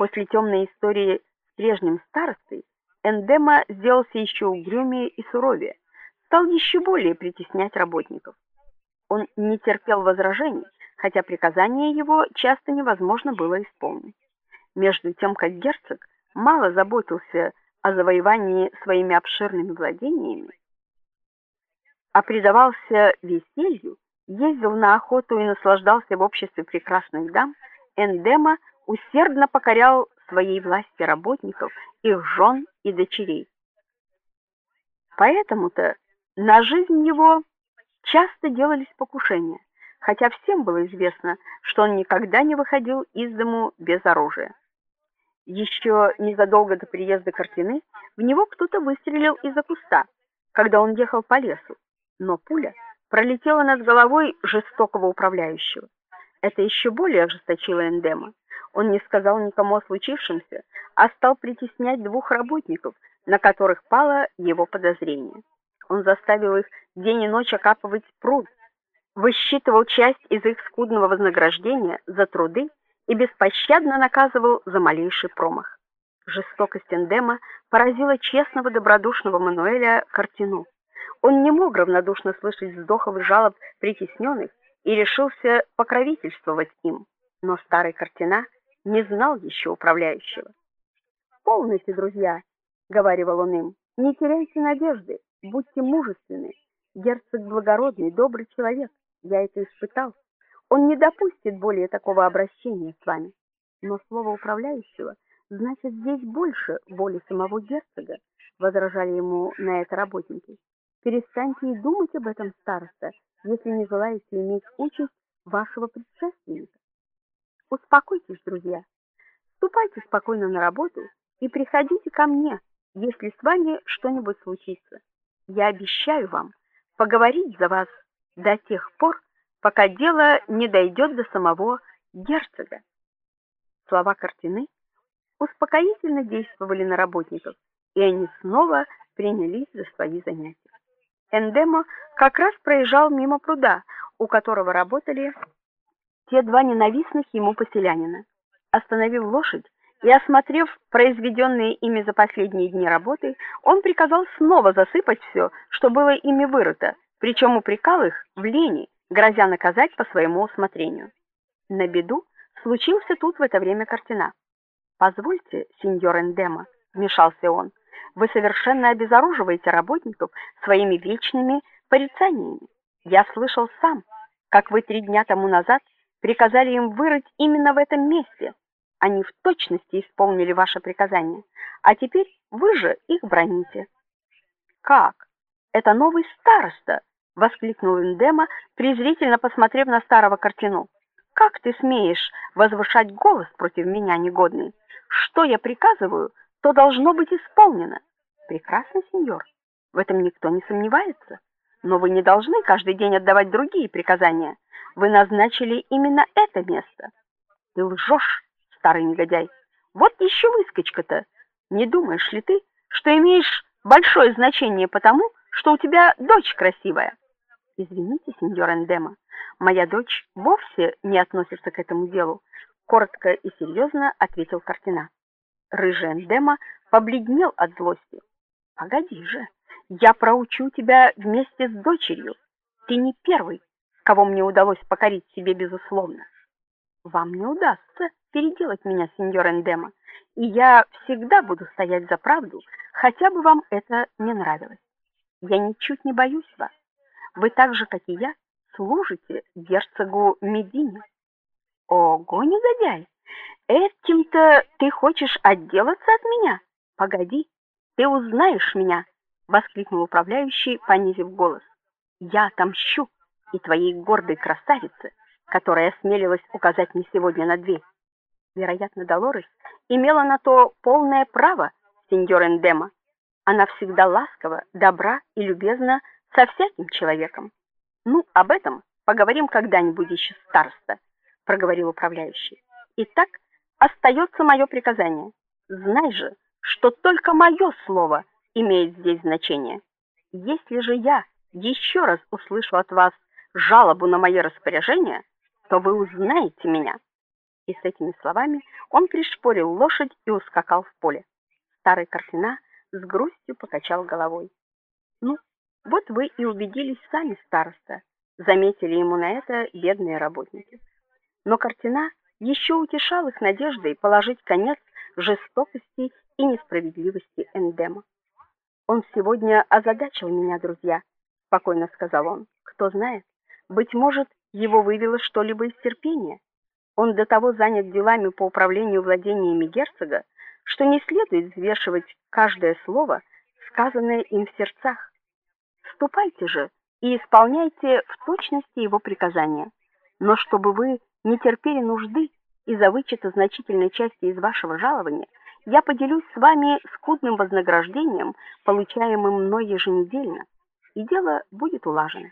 После темной истории с прежним старостой Эндема сделался еще угрюмее и суровее, стал еще более притеснять работников. Он не терпел возражений, хотя приказания его часто невозможно было исполнить. Между тем, как герцог мало заботился о завоевании своими обширными владениями, а предавался веселью, ездил на охоту и наслаждался в обществе прекрасных дам, Эндема усердно покорял своей власти работников, их жен и дочерей. Поэтому-то на жизнь его часто делались покушения, хотя всем было известно, что он никогда не выходил из дому без оружия. Еще незадолго до приезда Картины в него кто-то выстрелил из-за куста, когда он ехал по лесу, но пуля пролетела над головой жестокого управляющего. Это еще более ожесточило Эндема. Он не сказал никому о случившемся, а стал притеснять двух работников, на которых пало его подозрение. Он заставил их день и ночь окапывать пруд, высчитывал часть из их скудного вознаграждения за труды и беспощадно наказывал за малейший промах. Жестокость Эндема поразила честного добродушного Мануэля Картину. Он не мог равнодушно слышать вздохов и жалоб притесненных и решился покровительствовать им. Но старый Картина не знал еще управляющего. "Полностью, друзья", говорил он им. "Не теряйте надежды, будьте мужественны. Герцог благородный, добрый человек. Я это испытал. Он не допустит более такого обращения с вами. Но слово управляющего значит здесь больше воли самого герцога, возражали ему на это работники. Перестаньте и думать об этом, староста, если не желаете иметь участь вашего предшественника. Успокойтесь, друзья. Ступайте спокойно на работу и приходите ко мне, если с вами что-нибудь случится. Я обещаю вам поговорить за вас до тех пор, пока дело не дойдет до самого герцога. Слова картины успокоительно действовали на работников, и они снова принялись за свои занятия. Эндемо как раз проезжал мимо пруда, у которого работали те два ненавистных ему поселянина. Остановив лошадь и осмотрев произведенные ими за последние дни работы, он приказал снова засыпать все, что было ими вырыто, причем упрекал их в лени, грозя наказать по своему усмотрению. На беду случился тут в это время картина. "Позвольте, сеньор Эндема", вмешался он. "Вы совершенно обезоруживаете работников своими вечными порицаниями. Я слышал сам, как вы три дня тому назад приказали им вырыть именно в этом месте. Они в точности исполнили ваше приказание, а теперь вы же их броните". "Как? Это новый староста?" воскликнул Индема, презрительно посмотрев на старого картину. Как ты смеешь возвышать голос против меня, негодный? Что я приказываю, то должно быть исполнено. Прекрасно, сеньор. В этом никто не сомневается. Но вы не должны каждый день отдавать другие приказания. Вы назначили именно это место. Ты лжешь, старый негодяй. Вот еще выскочка-то. Не думаешь ли ты, что имеешь большое значение потому, что у тебя дочь красивая? Извините, сеньор Эндема, моя дочь вовсе не относится к этому делу, коротко и серьезно ответил Картина. Рыжий Эндема побледнел от злости. Погоди же, я проучу тебя вместе с дочерью. Ты не первый, кого мне удалось покорить себе безусловно. Вам не удастся переделать меня, сеньор Эндема, и я всегда буду стоять за правду, хотя бы вам это не нравилось. Я ничуть не боюсь вас. Вы так же, как и я, служите герцогу Медине. Ого, негодяй! Этим-то ты хочешь отделаться от меня? Погоди, ты узнаешь меня, воскликнул управляющий, понизив голос. Я отомщу и твоей гордой красавице, которая осмелилась указать мне сегодня на дверь. Вероятно, Долорес имела на то полное право, сеньор Эндема. Она всегда ласкова, добра и любезна со всяким человеком. Ну, об этом поговорим когда-нибудь еще, староста, проговорил управляющий. Итак, остается мое приказание. Знай же, что только мое слово имеет здесь значение. Если же я еще раз услышу от вас жалобу на мои распоряжения, то вы узнаете меня. И с этими словами он пришпорил лошадь и ускакал в поле. Старый Картина с грустью покачал головой. Ну, вот вы и убедились сами, староста, заметили ему на это бедные работники. Но Картина еще утешал их надеждой положить конец жестокости и несправедливости Эндема. Он сегодня озадачил меня, друзья, спокойно сказал он. Кто знает, быть может, его вывело что-либо из терпения. Он до того занят делами по управлению владениями герцога, что не следует взвешивать каждое слово, сказанное им в сердцах. Ступайте же и исполняйте в точности его приказания. Но чтобы вы не терпели нужды из-за вычета значительной части из вашего жалования, я поделюсь с вами скудным вознаграждением, получаемым мной еженедельно, и дело будет улажено.